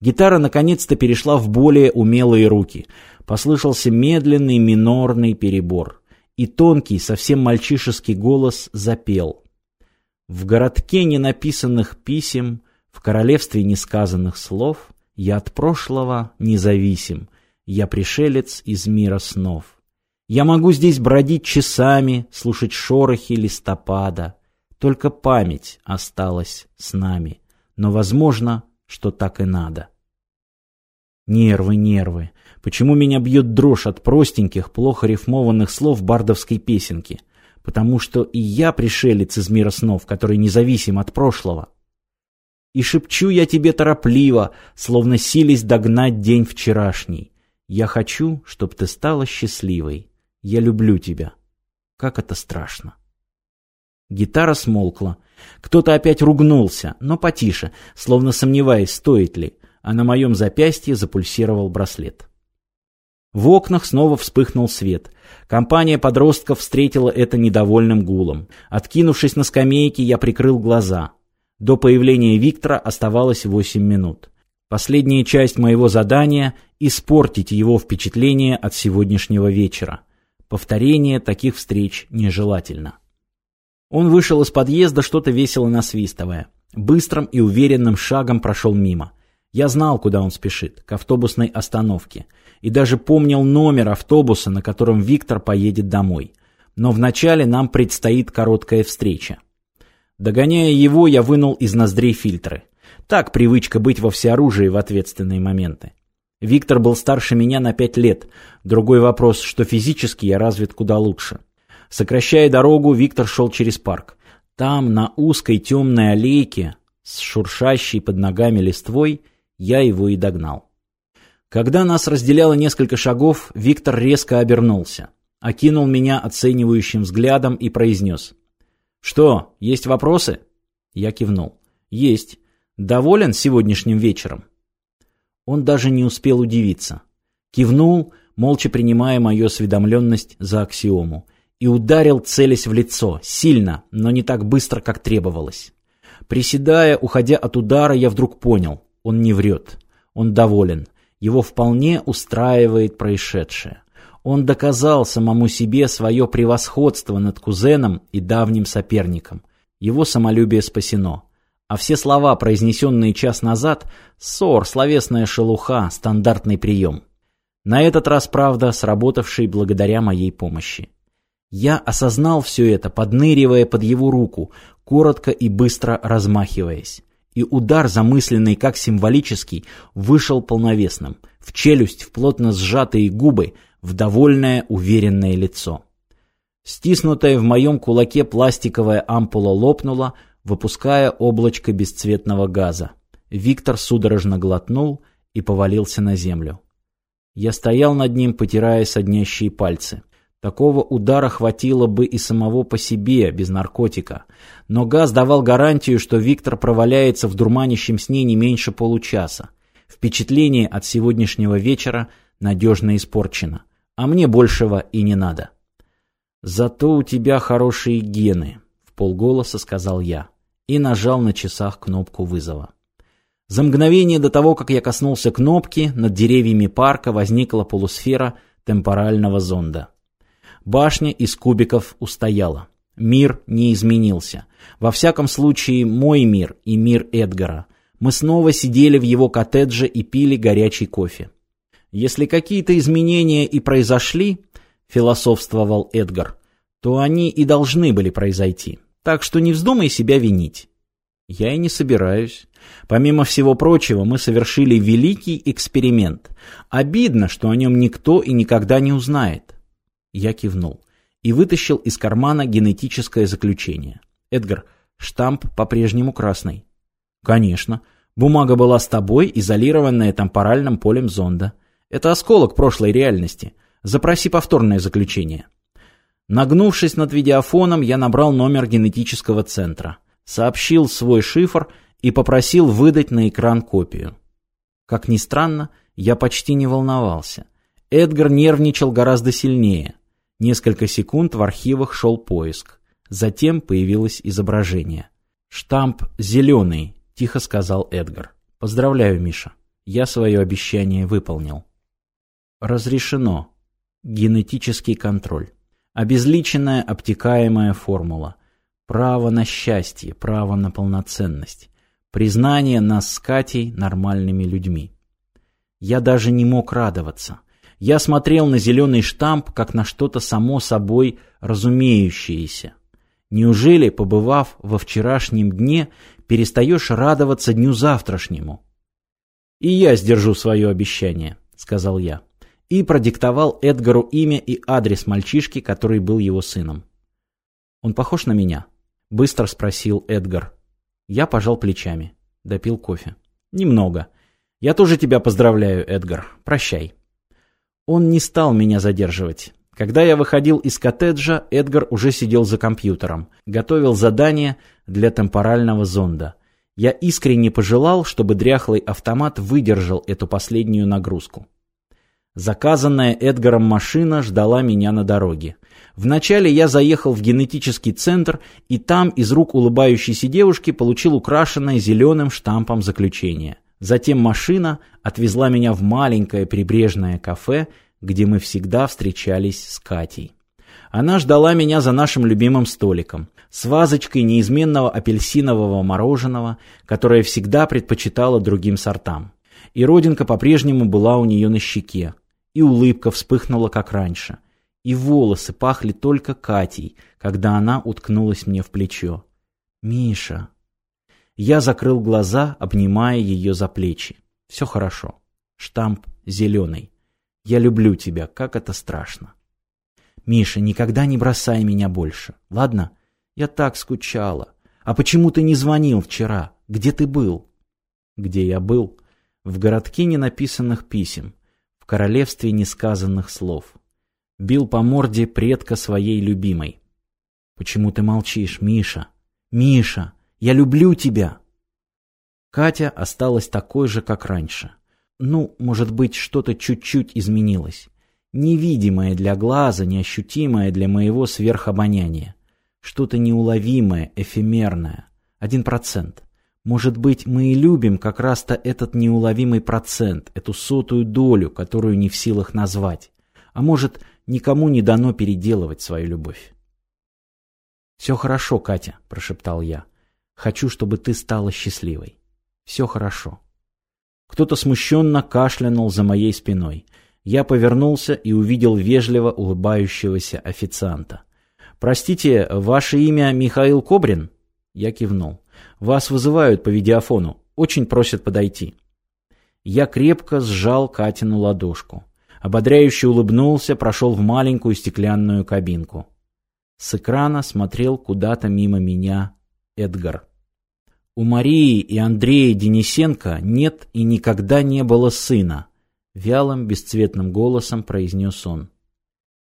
Гитара наконец-то перешла в более умелые руки. Послышался медленный минорный перебор. И тонкий, совсем мальчишеский голос запел. «В городке ненаписанных писем, в королевстве несказанных слов, я от прошлого независим, я пришелец из мира снов. Я могу здесь бродить часами, слушать шорохи листопада. Только память осталась с нами, но, возможно, что так и надо. Нервы, нервы. Почему меня бьет дрожь от простеньких, плохо рифмованных слов бардовской песенки? Потому что и я пришелец из мира снов, который независим от прошлого. И шепчу я тебе торопливо, словно сились догнать день вчерашний. Я хочу, чтоб ты стала счастливой. Я люблю тебя. Как это страшно. Гитара смолкла. Кто-то опять ругнулся, но потише, словно сомневаясь, стоит ли, а на моем запястье запульсировал браслет. В окнах снова вспыхнул свет. Компания подростков встретила это недовольным гулом. Откинувшись на скамейке, я прикрыл глаза. До появления Виктора оставалось восемь минут. Последняя часть моего задания – испортить его впечатление от сегодняшнего вечера. Повторение таких встреч нежелательно. Он вышел из подъезда, что-то весело насвистывая. Быстрым и уверенным шагом прошел мимо. Я знал, куда он спешит, к автобусной остановке. И даже помнил номер автобуса, на котором Виктор поедет домой. Но вначале нам предстоит короткая встреча. Догоняя его, я вынул из ноздрей фильтры. Так привычка быть во всеоружии в ответственные моменты. Виктор был старше меня на пять лет. Другой вопрос, что физически я развит куда лучше сокращая дорогу, Виктор шел через парк. Там, на узкой темной аллейке, с шуршащей под ногами листвой, я его и догнал. Когда нас разделяло несколько шагов, Виктор резко обернулся, окинул меня оценивающим взглядом и произнес. «Что, есть вопросы?» Я кивнул. «Есть. Доволен сегодняшним вечером?» Он даже не успел удивиться. Кивнул, молча принимая мою осведомленность за аксиому, и ударил, целясь в лицо, сильно, но не так быстро, как требовалось. Приседая, уходя от удара, я вдруг понял, он не врет, он доволен, его вполне устраивает происшедшее. Он доказал самому себе свое превосходство над кузеном и давним соперником. Его самолюбие спасено. А все слова, произнесенные час назад, ссор, словесная шелуха, стандартный прием. На этот раз, правда, сработавший благодаря моей помощи. Я осознал все это, подныривая под его руку, коротко и быстро размахиваясь. И удар, замысленный как символический, вышел полновесным, в челюсть, в плотно сжатые губы, в довольное, уверенное лицо. Стиснутая в моем кулаке пластиковая ампула лопнула, выпуская облачко бесцветного газа. Виктор судорожно глотнул и повалился на землю. Я стоял над ним, потирая соднящие пальцы. Такого удара хватило бы и самого по себе, без наркотика. Но Газ давал гарантию, что Виктор проваляется в дурманящем сне не меньше получаса. Впечатление от сегодняшнего вечера надежно испорчено. А мне большего и не надо. «Зато у тебя хорошие гены», — в полголоса сказал я и нажал на часах кнопку вызова. За мгновение до того, как я коснулся кнопки, над деревьями парка возникла полусфера темпорального зонда. Башня из кубиков устояла. Мир не изменился. Во всяком случае, мой мир и мир Эдгара. Мы снова сидели в его коттедже и пили горячий кофе. Если какие-то изменения и произошли, философствовал Эдгар, то они и должны были произойти. Так что не вздумай себя винить. Я и не собираюсь. Помимо всего прочего, мы совершили великий эксперимент. Обидно, что о нем никто и никогда не узнает. Я кивнул и вытащил из кармана генетическое заключение. Эдгар, штамп по-прежнему красный. Конечно. Бумага была с тобой, изолированная темпоральным полем зонда. Это осколок прошлой реальности. Запроси повторное заключение. Нагнувшись над видеофоном, я набрал номер генетического центра, сообщил свой шифр и попросил выдать на экран копию. Как ни странно, я почти не волновался. Эдгар нервничал гораздо сильнее. Несколько секунд в архивах шел поиск. Затем появилось изображение. «Штамп зеленый», – тихо сказал Эдгар. «Поздравляю, Миша. Я свое обещание выполнил». Разрешено. Генетический контроль. Обезличенная обтекаемая формула. Право на счастье, право на полноценность. Признание нас с Катей нормальными людьми. Я даже не мог радоваться. Я смотрел на зеленый штамп, как на что-то само собой разумеющееся. Неужели, побывав во вчерашнем дне, перестаешь радоваться дню завтрашнему? «И я сдержу свое обещание», — сказал я. И продиктовал Эдгару имя и адрес мальчишки, который был его сыном. «Он похож на меня?» — быстро спросил Эдгар. Я пожал плечами. Допил кофе. «Немного. Я тоже тебя поздравляю, Эдгар. Прощай». Он не стал меня задерживать. Когда я выходил из коттеджа, Эдгар уже сидел за компьютером, готовил задание для темпорального зонда. Я искренне пожелал, чтобы дряхлый автомат выдержал эту последнюю нагрузку. Заказанная Эдгаром машина ждала меня на дороге. Вначале я заехал в генетический центр, и там из рук улыбающейся девушки получил украшенное зеленым штампом заключение – Затем машина отвезла меня в маленькое прибрежное кафе, где мы всегда встречались с Катей. Она ждала меня за нашим любимым столиком, с вазочкой неизменного апельсинового мороженого, которое всегда предпочитала другим сортам. И родинка по-прежнему была у нее на щеке, и улыбка вспыхнула, как раньше, и волосы пахли только Катей, когда она уткнулась мне в плечо. «Миша!» Я закрыл глаза, обнимая ее за плечи. Все хорошо. Штамп зеленый. Я люблю тебя, как это страшно. Миша, никогда не бросай меня больше, ладно? Я так скучала. А почему ты не звонил вчера? Где ты был? Где я был? В городке не написанных писем, в королевстве несказанных слов. Бил по морде предка своей любимой. Почему ты молчишь, Миша? Миша! Я люблю тебя!» Катя осталась такой же, как раньше. Ну, может быть, что-то чуть-чуть изменилось. Невидимое для глаза, неощутимое для моего сверхобоняния. Что-то неуловимое, эфемерное. Один процент. Может быть, мы и любим как раз-то этот неуловимый процент, эту сотую долю, которую не в силах назвать. А может, никому не дано переделывать свою любовь. «Все хорошо, Катя», – прошептал я. Хочу, чтобы ты стала счастливой. Все хорошо. Кто-то смущенно кашлянул за моей спиной. Я повернулся и увидел вежливо улыбающегося официанта. «Простите, ваше имя Михаил Кобрин?» Я кивнул. «Вас вызывают по видеофону. Очень просят подойти». Я крепко сжал Катину ладошку. Ободряюще улыбнулся, прошел в маленькую стеклянную кабинку. С экрана смотрел куда-то мимо меня Эдгар. У Марии и Андрея Денисенко нет и никогда не было сына, вялым бесцветным голосом произнес он.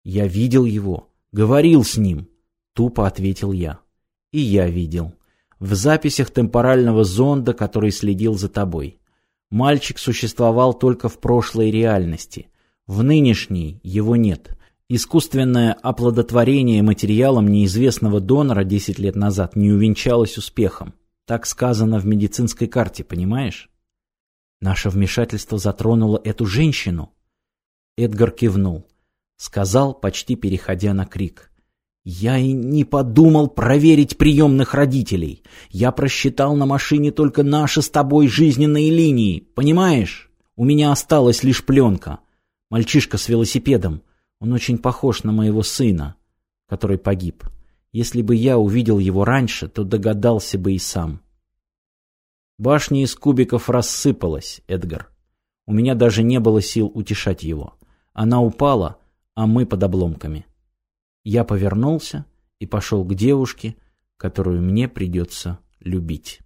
Я видел его, говорил с ним, тупо ответил я. И я видел. В записях темпорального зонда, который следил за тобой. Мальчик существовал только в прошлой реальности. В нынешней его нет. Искусственное оплодотворение материалом неизвестного донора 10 лет назад не увенчалось успехом. Так сказано в медицинской карте, понимаешь? Наше вмешательство затронуло эту женщину. Эдгар кивнул. Сказал, почти переходя на крик. Я и не подумал проверить приемных родителей. Я просчитал на машине только наши с тобой жизненные линии, понимаешь? У меня осталась лишь пленка. Мальчишка с велосипедом. Он очень похож на моего сына, который погиб. Если бы я увидел его раньше, то догадался бы и сам. Башня из кубиков рассыпалась, Эдгар. У меня даже не было сил утешать его. Она упала, а мы под обломками. Я повернулся и пошел к девушке, которую мне придется любить.